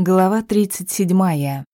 Глава 37.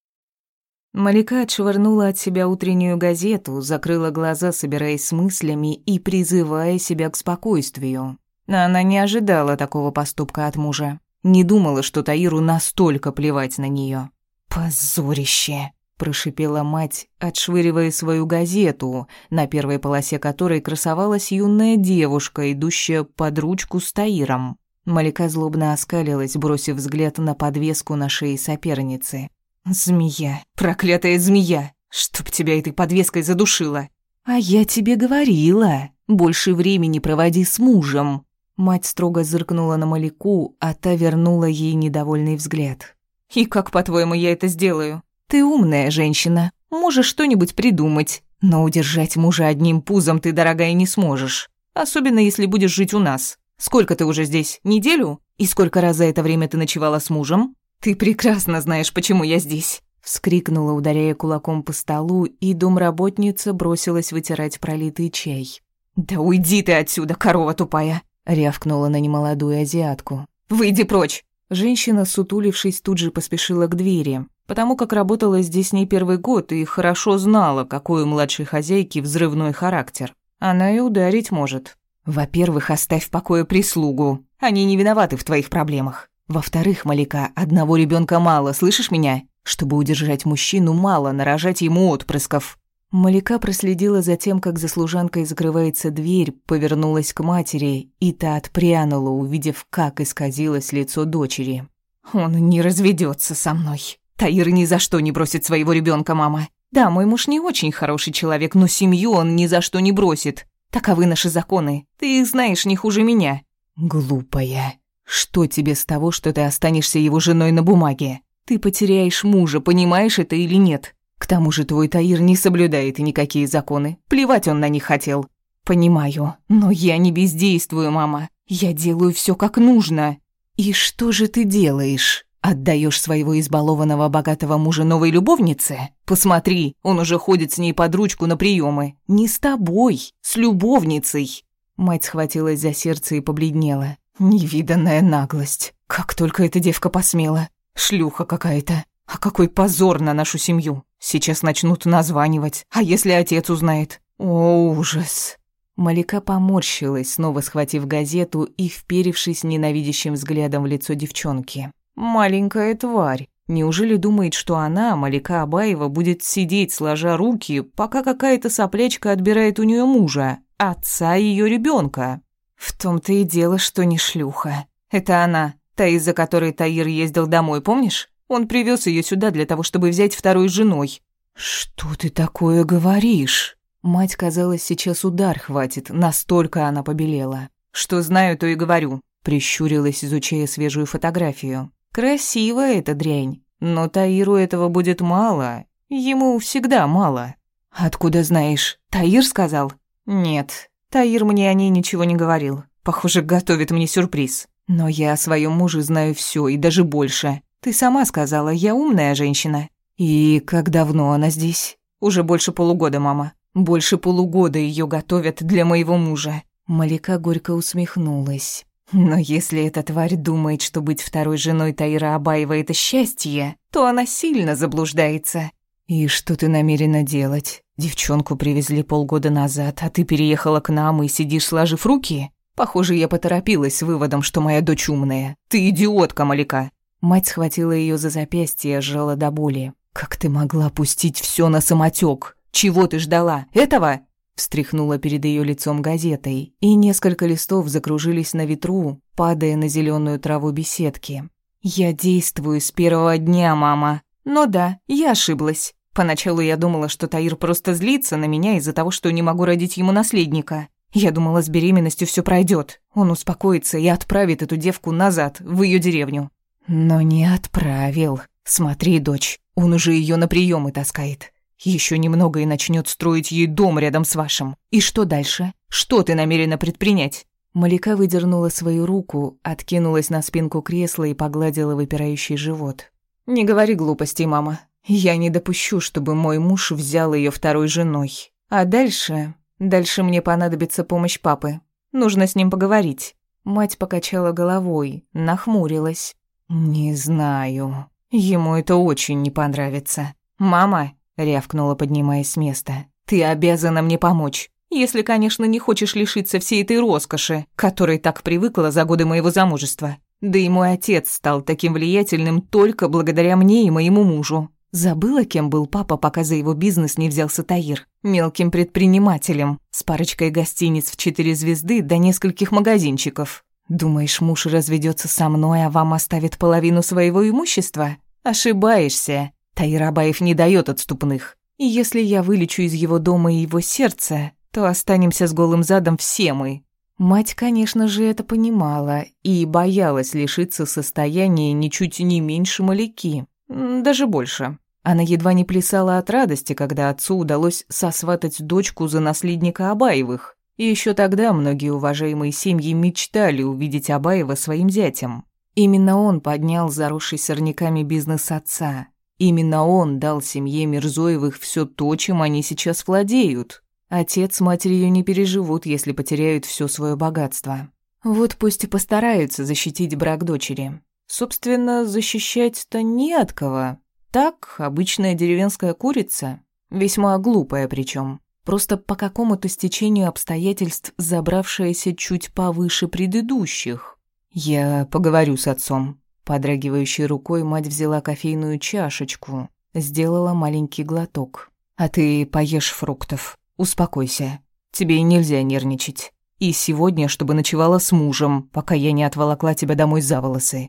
Малика отшвырнула от себя утреннюю газету, закрыла глаза, собираясь с мыслями и призывая себя к спокойствию. Она не ожидала такого поступка от мужа. Не думала, что Таиру настолько плевать на нее. «Позорище!» – прошипела мать, отшвыривая свою газету, на первой полосе которой красовалась юная девушка, идущая под ручку с Таиром. Малика злобно оскалилась, бросив взгляд на подвеску на шее соперницы. «Змея! Проклятая змея! Чтоб тебя этой подвеской задушила!» «А я тебе говорила! Больше времени проводи с мужем!» Мать строго зыркнула на Малику, а та вернула ей недовольный взгляд. «И как, по-твоему, я это сделаю? Ты умная женщина, можешь что-нибудь придумать, но удержать мужа одним пузом ты, дорогая, не сможешь, особенно если будешь жить у нас. Сколько ты уже здесь? Неделю? И сколько раз за это время ты ночевала с мужем? Ты прекрасно знаешь, почему я здесь. Вскрикнула, ударяя кулаком по столу, и домработница бросилась вытирать пролитый чай. «Да уйди ты отсюда, корова тупая!» — рявкнула на немолодую азиатку. «Выйди прочь!» Женщина, сутулившись, тут же поспешила к двери, потому как работала здесь не первый год и хорошо знала, какой у младшей хозяйки взрывной характер. Она и ударить может. Во-первых, оставь в покое прислугу. Они не виноваты в твоих проблемах. Во-вторых, Малика, одного ребенка мало, слышишь меня? Чтобы удержать мужчину, мало нарожать ему отпрысков. Малика проследила за тем, как за служанкой закрывается дверь, повернулась к матери, и та отпрянула, увидев, как исказилось лицо дочери. «Он не разведется со мной. Таир ни за что не бросит своего ребенка, мама. Да, мой муж не очень хороший человек, но семью он ни за что не бросит. Таковы наши законы. Ты их знаешь не хуже меня». «Глупая. Что тебе с того, что ты останешься его женой на бумаге? Ты потеряешь мужа, понимаешь это или нет? К тому же твой Таир не соблюдает никакие законы. Плевать он на них хотел». «Понимаю, но я не бездействую, мама. Я делаю все как нужно». «И что же ты делаешь?» Отдаешь своего избалованного богатого мужа новой любовнице? Посмотри, он уже ходит с ней под ручку на приемы. Не с тобой, с любовницей. Мать схватилась за сердце и побледнела. Невиданная наглость. Как только эта девка посмела. Шлюха какая-то. А какой позор на нашу семью. Сейчас начнут названивать. А если отец узнает? О, ужас. Малика поморщилась, снова схватив газету и вперевшись ненавидящим взглядом в лицо девчонки. Маленькая тварь. Неужели думает, что она, Малика Абаева, будет сидеть, сложа руки, пока какая-то соплячка отбирает у нее мужа, отца ее ребенка? В том-то и дело, что не шлюха. Это она, та, из-за которой Таир ездил домой, помнишь? Он привез ее сюда для того, чтобы взять второй женой. Что ты такое говоришь? Мать, казалось, сейчас удар хватит, настолько она побелела. Что знаю, то и говорю. Прищурилась, изучая свежую фотографию. Красивая эта дрянь, но Таиру этого будет мало. Ему всегда мало. Откуда знаешь? Таир сказал? Нет, Таир мне о ней ничего не говорил. Похоже, готовит мне сюрприз. Но я о своем муже знаю все и даже больше. Ты сама сказала, я умная женщина. И как давно она здесь? Уже больше полугода, мама. Больше полугода ее готовят для моего мужа. Малика горько усмехнулась. Но если эта тварь думает, что быть второй женой Таира Абаева — это счастье, то она сильно заблуждается. И что ты намерена делать? Девчонку привезли полгода назад, а ты переехала к нам и сидишь сложив руки? Похоже, я поторопилась с выводом, что моя дочь умная. Ты идиотка, Малика. Мать схватила ее за запястье сжала до боли. Как ты могла пустить все на самотек? Чего ты ждала? Этого? Встряхнула перед ее лицом газетой, и несколько листов закружились на ветру, падая на зеленую траву беседки. «Я действую с первого дня, мама. Но да, я ошиблась. Поначалу я думала, что Таир просто злится на меня из-за того, что не могу родить ему наследника. Я думала, с беременностью все пройдет. Он успокоится и отправит эту девку назад, в ее деревню. Но не отправил. Смотри, дочь, он уже ее на приемы таскает. Еще немного и начнет строить ей дом рядом с вашим. И что дальше? Что ты намерена предпринять?» Малика выдернула свою руку, откинулась на спинку кресла и погладила выпирающий живот. «Не говори глупостей, мама. Я не допущу, чтобы мой муж взял ее второй женой. А дальше... Дальше мне понадобится помощь папы. Нужно с ним поговорить». Мать покачала головой, нахмурилась. «Не знаю. Ему это очень не понравится. «Мама», — рявкнула, поднимаясь с места, — «ты обязана мне помочь. Если, конечно, не хочешь лишиться всей этой роскоши, которой так привыкла за годы моего замужества. Да и мой отец стал таким влиятельным только благодаря мне и моему мужу. Забыла, кем был папа, пока за его бизнес не взялся Таир. Мелким предпринимателем, с парочкой гостиниц в четыре звезды до нескольких магазинчиков. Думаешь, муж разведется со мной, а вам оставит половину своего имущества? Ошибаешься. Таир Абаев не дает отступных. И если я вылечу из его дома и его сердца, то останемся с голым задом все мы. Мать, конечно же, это понимала и боялась лишиться состояния ничуть не меньше Маляки, даже больше. Она едва не плясала от радости, когда отцу удалось сосватать дочку за наследника Абаевых. И еще тогда многие уважаемые семьи мечтали увидеть Абаева своим зятем. Именно он поднял заросший сорняками бизнес отца. Именно он дал семье Мирзоевых все то, чем они сейчас владеют. Отец с матерью не переживут, если потеряют все свое богатство. Вот пусть и постараются защитить брак дочери. Собственно, защищать-то не от кого. Так, обычная деревенская курица. Весьма глупая причем. Просто по какому-то стечению обстоятельств забравшаяся чуть повыше предыдущих. Я поговорю с отцом. Подрагивающей рукой мать взяла кофейную чашечку, сделала маленький глоток. А ты поешь фруктов. «Успокойся. Тебе нельзя нервничать. И сегодня, чтобы ночевала с мужем, пока я не отволокла тебя домой за волосы.